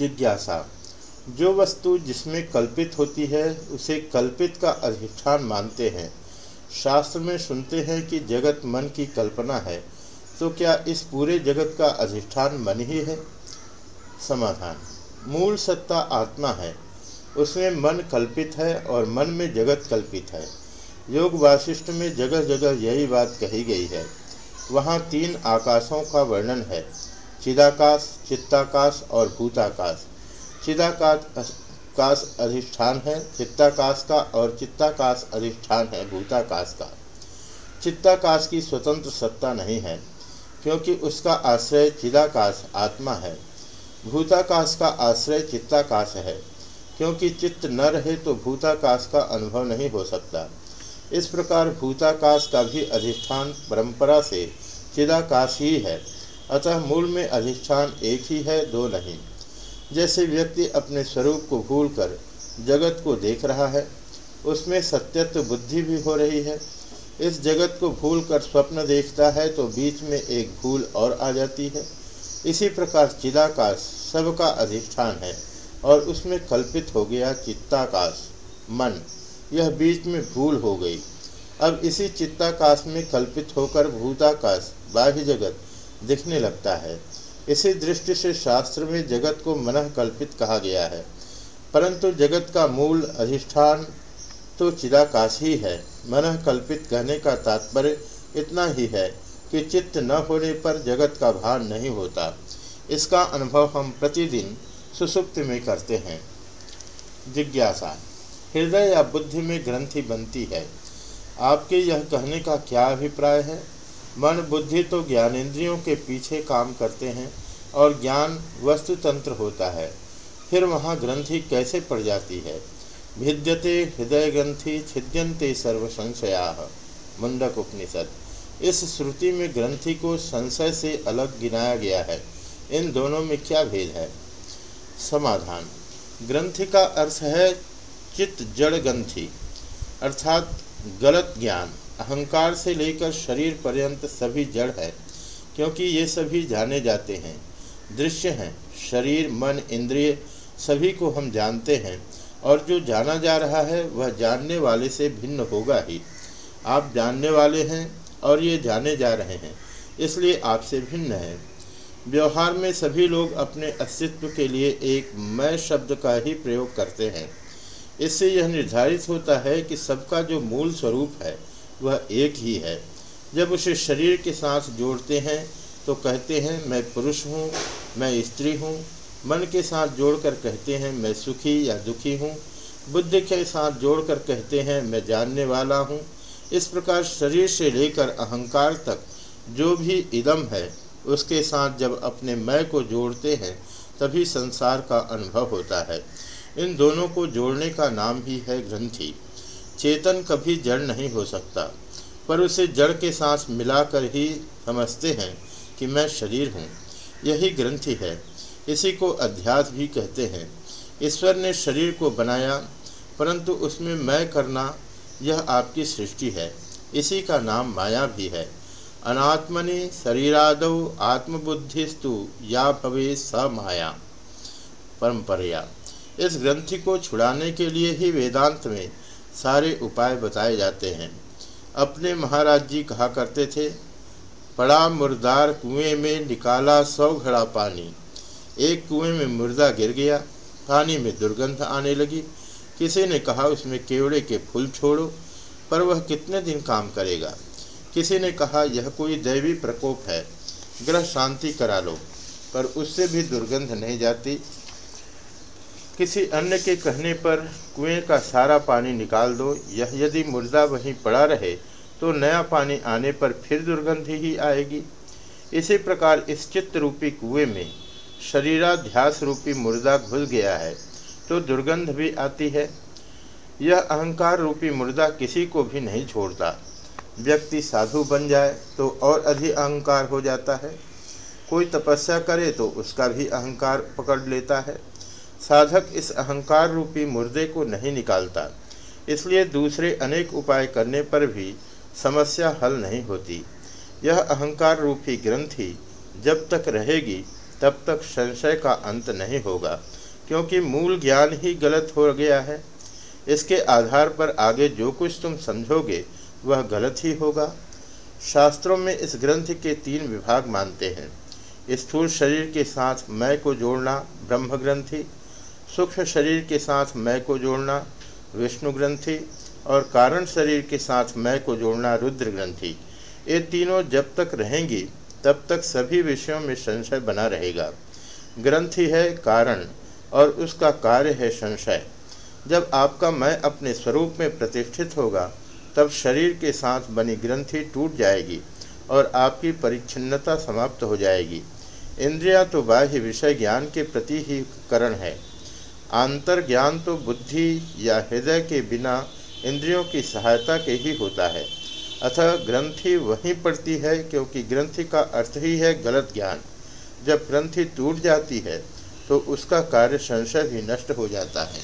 जिज्ञासा। जो वस्तु जिसमें कल्पित होती है, उसे कल्पित का अधिष्ठान मानते हैं। शास्त्र में सुनते हैं कि जगत मन की कल्पना है तो क्या इस पूरे जगत का अधिष्ठान मन ही है? समाधान। मूल सत्ता आत्मा है। उसमें मन कल्पित है और मन में जगत कल्पित है। योग वाशिष्ठ में जगह जगह यही बात कही गई है। वहाँ तीन आकाशों का वर्णन है। चिदाकाश, चित्ताकाश और भूताकाश। चिदाकाश काश अधिष्ठान है, चित्ताकाश का और चित्ताकाश अधिष्ठान है, भूताकाश का। चित्ताकाश की स्वतंत्र सत्ता नहीं है, क्योंकि उसका आश्रय चिदाकाश, आत्मा है। भूताकाश का आश्रय चित्ताकाश है, क्योंकि चित्त न रहे तो भूताकाश का अनुभव नहीं हो सकता। इस प्रकार भूताकाश का भी अधिष्ठान परंपरा से चिदाकाश ही है। अतः मूल में अधिष्ठान एक ही है, दो नहीं। जैसे व्यक्ति अपने स्वरूप को भूलकर जगत को देख रहा है, उसमें सत्यत्व बुद्धि भी हो रही है। इस जगत को भूल कर स्वप्न देखता है तो बीच में एक भूल और आ जाती है। इसी प्रकार चिदाकाश सबका अधिष्ठान है, और उसमें कल्पित हो गया चित्ताकाश, मन। यह बीच में भूल हो गई। अब इसी चित्ताकाश में कल्पित होकर भूताकाश, बाह्य जगत दिखने लगता है। इसी दृष्टि से शास्त्र में जगत को मन कल्पित कहा गया है। परंतु जगत का मूल अधिष्ठान तो चिदाकाश ही है। मन कल्पित कहने का तात्पर्य इतना ही है कि चित्त न होने पर जगत का भान नहीं होता। इसका अनुभव हम प्रतिदिन सुसुप्त में करते हैं। जिज्ञासा, हृदय या बुद्धि में ग्रंथि बनती है। आपके यह कहने का क्या अभिप्राय है? मन, बुद्धि तो ज्ञानेन्द्रियों के पीछे काम करते हैं और ज्ञान वस्तु तंत्र होता है। फिर वहाँ ग्रंथि कैसे पड़ जाती है? भिद्यते हृदय ग्रंथि छिद्यंते सर्व संशया मुंडक उपनिषद। इस श्रुति में ग्रंथि को संशय से अलग गिनाया गया है। इन दोनों में क्या भेद है? समाधान। ग्रंथि का अर्थ है चित्त जड़ ग्रंथि, अर्थात गलत ज्ञान। अहंकार से लेकर शरीर पर्यंत सभी जड़ है, क्योंकि ये सभी जाने जाते हैं। दृश्य हैं, शरीर, मन, इंद्रिय, सभी को हम जानते हैं, और जो जाना जा रहा है, वह जानने वाले से भिन्न होगा ही। आप जानने वाले हैं, और ये जाने जा रहे हैं, इसलिए आपसे भिन्न है। व्यवहार में सभी लोग अपने अस्तित्व के लिए एक मैं शब्द का ही प्रयोग करते हैं। इससे यह निर्धारित होता है कि सबका जो मूल स्वरूप है वह एक ही है। जब उसे शरीर के साथ जोड़ते हैं तो कहते हैं, मैं पुरुष हूँ, मैं स्त्री हूँ। मन के साथ जोड़कर कहते हैं, मैं सुखी या दुखी हूँ। बुद्धि के साथ जोड़कर कहते हैं, मैं जानने वाला हूँ। इस प्रकार शरीर से लेकर अहंकार तक जो भी इदम है, उसके साथ जब अपने मैं को जोड़ते हैं, तभी संसार का अनुभव होता है। इन दोनों को जोड़ने का नाम ही है ग्रंथि। चेतन कभी जड़ नहीं हो सकता, पर उसे जड़ के साथ मिलाकर ही समझते हैं कि मैं शरीर हूँ। यही ग्रंथि है। इसी को अध्यास भी कहते हैं। ईश्वर ने शरीर को बनाया, परंतु उसमें मैं करना यह आपकी सृष्टि है। इसी का नाम माया भी है। अनात्मनि शरीराद आत्मबुद्धिस्तु या भवे स माया। परंपरिया। इस ग्रंथि को छुड़ाने के लिए ही वेदांत में सारे उपाय बताए जाते हैं। अपने महाराज जी कहा करते थे, पड़ा मुर्दार कुएँ में निकाला सौ घड़ा पानी। एक कुएँ में मुर्दा गिर गया, पानी में दुर्गंध आने लगी। किसी ने कहा, उसमें केवड़े के फूल छोड़ो, पर वह कितने दिन काम करेगा? किसी ने कहा, यह कोई दैवी प्रकोप है, ग्रह शांति करा लो, पर उससे भी दुर्गंध नहीं जाती। किसी अन्य के कहने पर कुएँ का सारा पानी निकाल दो यह यदि मुर्दा वहीं पड़ा रहे तो नया पानी आने पर फिर दुर्गंध ही आएगी। इसी प्रकार इस चित्त रूपी कुएँ में शरीराध्यास रूपी मुर्दा घुस गया है तो दुर्गंध भी आती है। यह अहंकार रूपी मुर्दा किसी को भी नहीं छोड़ता। व्यक्ति साधु बन जाए तो और अधिक अहंकार हो जाता है। कोई तपस्या करे तो उसका भी अहंकार पकड़ लेता है। साधक इस अहंकार रूपी मुर्दे को नहीं निकालता, इसलिए दूसरे अनेक उपाय करने पर भी समस्या हल नहीं होती। यह अहंकार रूपी ग्रंथि जब तक रहेगी, तब तक संशय का अंत नहीं होगा, क्योंकि मूल ज्ञान ही गलत हो गया है। इसके आधार पर आगे जो कुछ तुम समझोगे, वह गलत ही होगा। शास्त्रों में इस ग्रंथ के तीन विभाग मानते हैं। स्थूल शरीर के साथ मैं को जोड़ना ब्रह्म ग्रंथि सूक्ष्म शरीर के साथ मैं को जोड़ना विष्णु ग्रंथि और कारण शरीर के साथ मैं को जोड़ना रुद्र ग्रंथि। ये तीनों जब तक रहेंगी, तब तक सभी विषयों में संशय बना रहेगा। ग्रंथि है कारण और उसका कार्य है संशय। जब आपका मैं अपने स्वरूप में प्रतिष्ठित होगा, तब शरीर के साथ बनी ग्रंथि टूट जाएगी और आपकी परिच्छिन्नता समाप्त हो जाएगी। इंद्रिया तो बाह्य विषय ज्ञान के प्रति ही करण है। आंतर ज्ञान तो बुद्धि या हृदय के बिना इंद्रियों की सहायता के ही होता है। अतः ग्रंथि वहीं पड़ती है, क्योंकि ग्रंथि का अर्थ ही है गलत ज्ञान। जब ग्रंथि टूट जाती है तो उसका कार्य संशय ही नष्ट हो जाता है।